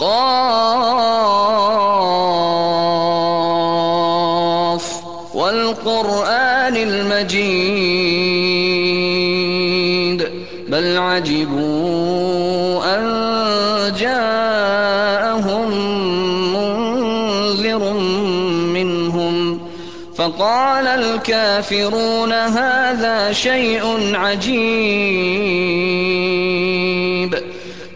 ق ۚ وَالْقُرْآنِ الْمَجِيدِ بَلْ عَجِبُوا أَن جَاءَهُم مُّنذِرٌ مِّنْهُمْ فَقَالَ الْكَافِرُونَ هَٰذَا شَيْءٌ عَجِيبٌ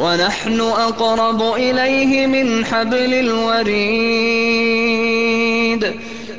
وَنَحْنُ أَقْرَبُ إِلَيْهِ مِنْ حَبْلِ الْوَرِيدِ.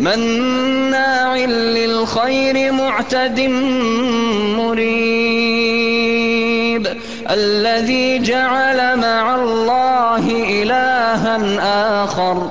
مَّنَّاعٍ لِّلْخَيْرِ مُعْتَدٍ مُّرِيبٍ. الَّذِي جَعَلَ مَعَ اللَّهِ إِلَٰهًا آخَرَ.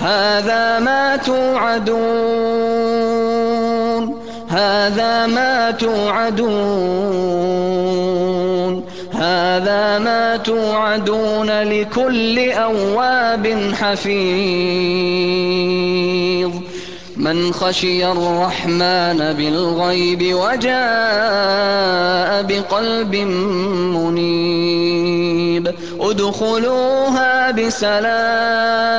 هذا ما توعدون هذا ما توعدون هذا ما توعدون لكل أواب حفيظ. من خشي الرحمن بالغيب وجاء بقلب منيب. ادخلوها بسلام.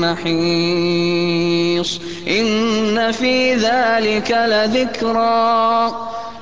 محيص إن في ذلك لذكرى.